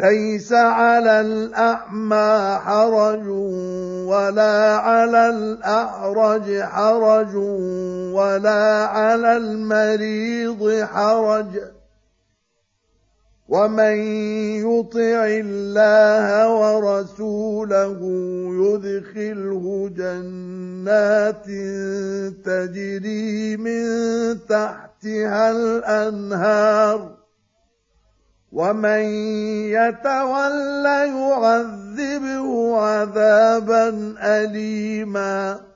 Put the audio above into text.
ليس على الأعمى حرج ولا على الأعرج حرج ولا على المريض حرج. ومن يطع الله ورسوله يدخله جنات تجري من تحتها الأنهار. ومن يتول يعذبه عذابا أليماً.